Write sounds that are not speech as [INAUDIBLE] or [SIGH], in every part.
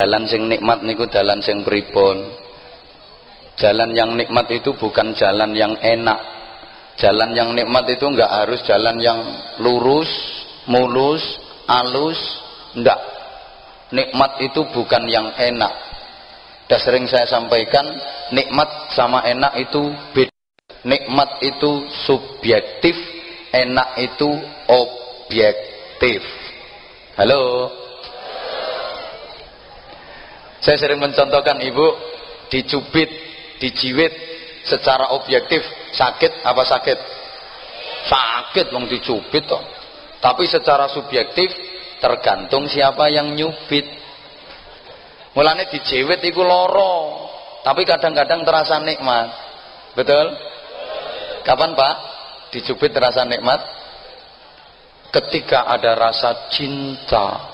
Jalan sing nikmat niku jalan sing pripun? Jalan yang nikmat itu bukan jalan yang enak. Jalan yang nikmat itu enggak harus jalan yang lurus, mulus, alus, enggak. Nikmat itu bukan yang enak. Sudah sering saya sampaikan, nikmat sama enak itu beda. Nikmat itu subjektif, enak itu objektif. Halo? Saya sering mencontohkan ibu dicubit, dijiwit secara objektif sakit apa sakit? Sakit wong dicubit toh. Tapi secara subjektif tergantung siapa yang nyubit. Mulane dijiwit iku loro, tapi kadang-kadang terasa nikmat. Betul? Kapan Pak? Dicubit terasa nikmat? Ketika ada rasa cinta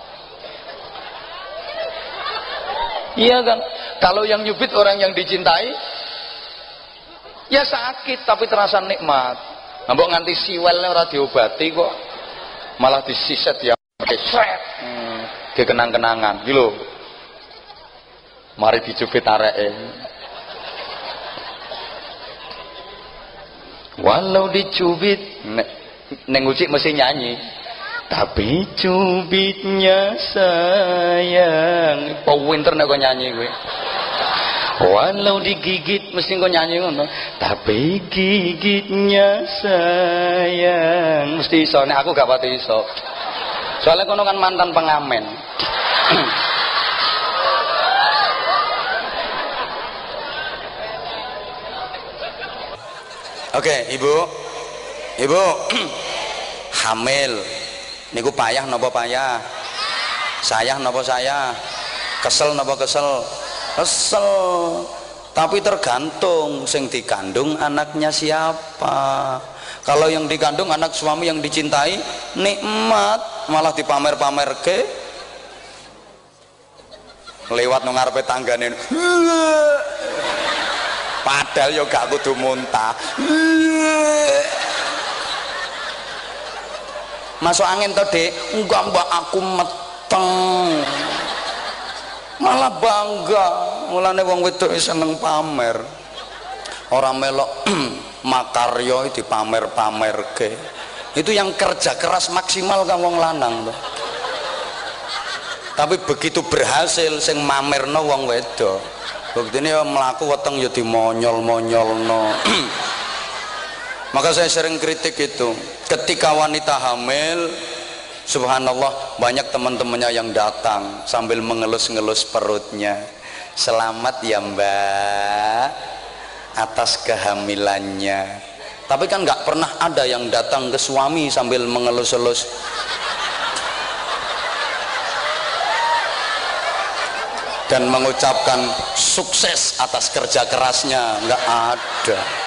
Iya kan? Kalau yang nyubit orang yang dicintai, ya sakit tapi terasa nikmat. Nambok nganti siwelnya ora diobati kok. Malah disiset ya seret. Hmm, kenang-kenangan gitu Mari dicubit areke. Walau dicubit, neng ucik mesti nyanyi tapi cubitnya sayang. Oh winter nek kok nyanyi gue walau digigit mesti kok nyanyi ngono. Tapi gigitnya sayang. Mesti iso nek aku gak pati iso. Soalnya kono kan mantan pengamen. Oke, okay, Ibu. Ibu. [CLEARS THROAT] Hamil niku payah nopo payah? Sayang nopo saya kesel nopo kesel? Kesel. Tapi tergantung sing dikandung anaknya siapa. Kalau yang dikandung anak suami yang dicintai nikmat. Malah dipamer-pamer ke lewat nungarpe tangganin [LAUGHS] padahal yo gak kudu muntah [LAUGHS] masuk angin tadi enggak mbak aku meteng. Malah bangga. Mulane wong wedok seneng pamer. Orang melok [CLEARS THROAT] makaryo itu pamer-pamer ke itu yang kerja keras maksimal kan wong lanang tuh tapi begitu berhasil sing mamerno wong wedok. Begitu ini melaku weteng ya dimonyol-monyol no [CLEARS THROAT] maka saya sering kritik itu. Ketika wanita hamil subhanallah banyak teman-temannya yang datang sambil mengelus-ngelus perutnya. Selamat ya mbak atas kehamilannya. Tapi kan nggak pernah ada yang datang ke suami sambil mengelus-elus. Dan mengucapkan sukses atas kerja kerasnya. Nggak ada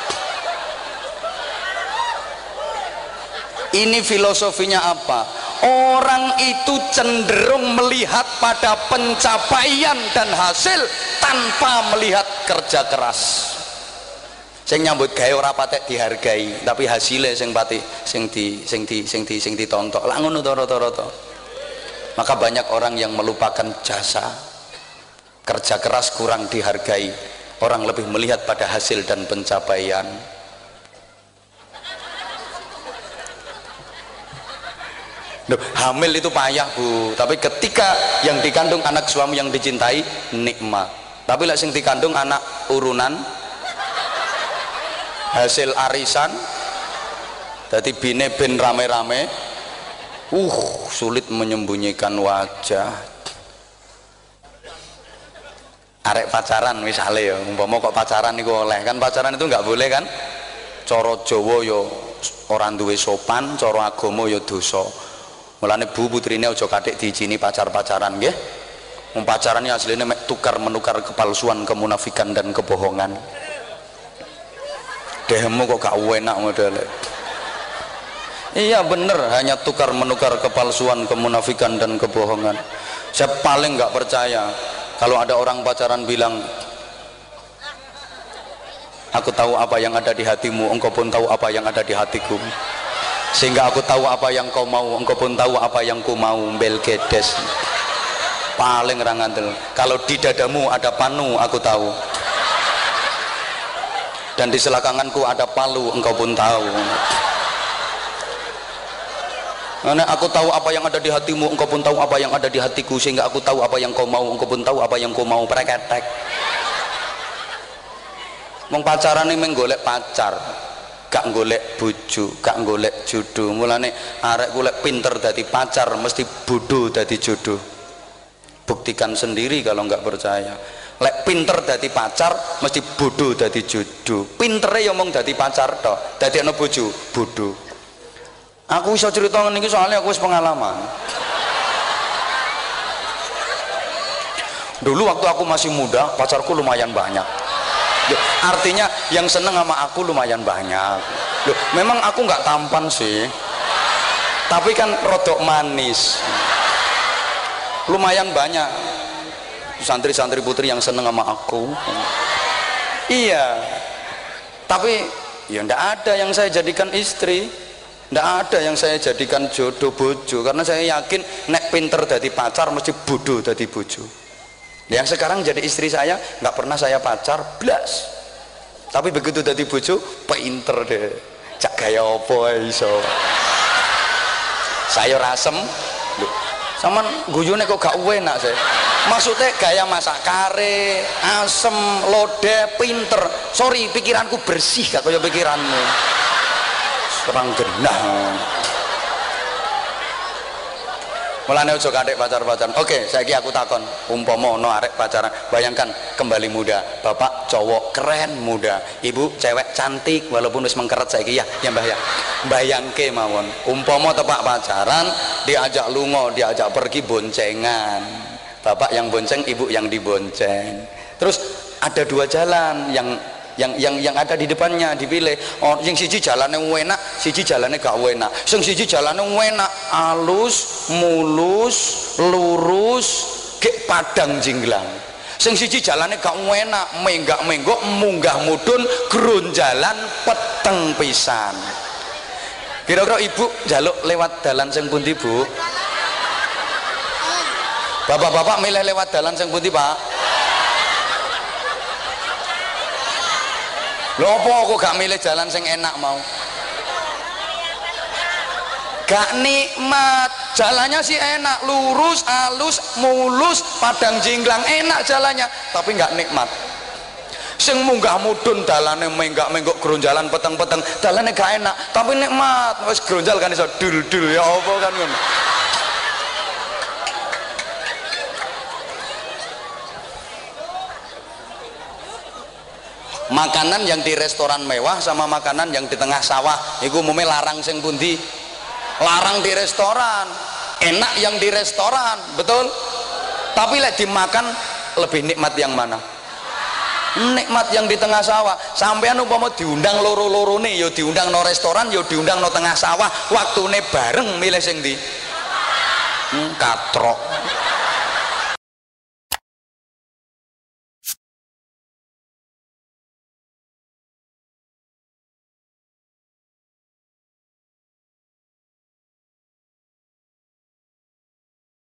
ini filosofinya apa? Orang itu cenderung melihat pada pencapaian dan hasil tanpa melihat kerja keras. Sing nyambut gawe ora patek dihargai tapi hasilnya sing pati sing di sing di sing di sing ditontok. Lah ngono to rata maka banyak orang yang melupakan jasa. Kerja keras kurang dihargai. Orang lebih melihat pada hasil dan pencapaian Duh, hamil itu payah bu. Tapi ketika yang dikandung anak suami yang dicintai nikmat. Tapi lah sing dikandung anak urunan hasil arisan jadi bine ben rame-rame uh sulit menyembunyikan wajah. Arek pacaran misalnya ya umpama kok pacaran itu oleh. Kan pacaran itu nggak boleh kan? Coro jowo yo orang duwe sopan coro agomo yo dosa Mulane bu putrine aja katik diijini pacar-pacaran nggih. Wong pacaran ini aslinya mek tukar menukar kepalsuan, kemunafikan dan kebohongan. Dehemu kok gak enak modele. Iya bener, hanya tukar menukar kepalsuan, kemunafikan dan kebohongan. Saya paling nggak percaya kalau ada orang pacaran bilang Aku tahu apa yang ada di hatimu, engkau pun tahu apa yang ada di hatiku sehingga aku tahu apa yang kau mau engkau pun tahu apa yang ku mau belkedes paling rangandel kalau di dadamu ada panu aku tahu. Dan di selakanganku ada palu engkau pun tahu. Karena aku tahu apa yang ada di hatimu, engkau pun tahu apa yang ada di hatiku. Sehingga aku tahu apa yang kau mau, engkau pun tahu apa yang kau mau. Preketek. Mong pacaran ini menggolek pacar, gak golek buju, gak golek jodoh. Mulane arek golek pinter dari pacar mesti bodoh dari jodoh. Buktikan sendiri kalau nggak percaya. Lek pinter dari pacar mesti bodoh dari jodoh. Pinternya yang ngomong dari pacar toh, dari anak bojo bodoh aku bisa cerita ini soalnya aku bisa pengalaman dulu waktu aku masih muda pacarku lumayan banyak artinya yang seneng sama aku lumayan banyak. Loh, memang aku nggak tampan sih. Tapi kan rodok manis. Lumayan banyak. Santri-santri putri yang seneng sama aku. Iya. Tapi ya ndak ada yang saya jadikan istri. Tidak ada yang saya jadikan jodoh bojo. Karena saya yakin nek pinter dari pacar mesti bodoh dari bojo. Yang sekarang jadi istri saya nggak pernah saya pacar blas. Tapi begitu dari bojo pinter deh. Cak gaya apa iso. Saya rasem. Sama guyune kok gak enak saya. Maksudnya gaya masak kare, asem, lode, pinter. Sorry, pikiranku bersih gak kaya pikiranmu terang genah mulane ojo kadek pacar-pacaran. Oke saya aku takon umpomo no arek pacaran. Bayangkan kembali muda. Bapak cowok keren muda. Ibu cewek cantik walaupun wis mengkeret saya ya ya mbah ya. Bayangke mawon. Umpomo tepak pacaran diajak lungo diajak pergi boncengan. Bapak yang bonceng ibu yang dibonceng. Terus ada dua jalan yang yang yang yang ada di depannya dipilih. Oh yang siji jalannya enak siji jalannya gak enak. Sing siji jalannya enak alus mulus lurus ke padang jinglang. Sing siji jalannya gak enak menggak menggok munggah mudun gerun jalan peteng pisan. Kira-kira ibu jaluk lewat jalan sing pundi bu? Bapak-bapak milih lewat jalan sing pundi pak lho apa aku gak milih jalan sing enak mau? Gak nikmat. Jalannya sih enak. Lurus halus mulus padang jinglang. Enak jalannya tapi gak nikmat. Sing munggah mudun dalane menggak menggok jalan peteng-peteng. Dalane gak enak tapi nikmat. Wis gronjal kan iso dul-dul ya apa kan ngono makanan yang di restoran mewah sama makanan yang di tengah sawah. Itu umumnya larang sing pundi? Larang di restoran. Enak yang di restoran betul? Tapi lek dimakan lebih nikmat yang mana? Nikmat yang di tengah sawah. Sampean umpama diundang loro-loro nih yo diundang no restoran yo diundang no tengah sawah waktu nih bareng milih sing di hmm, katrok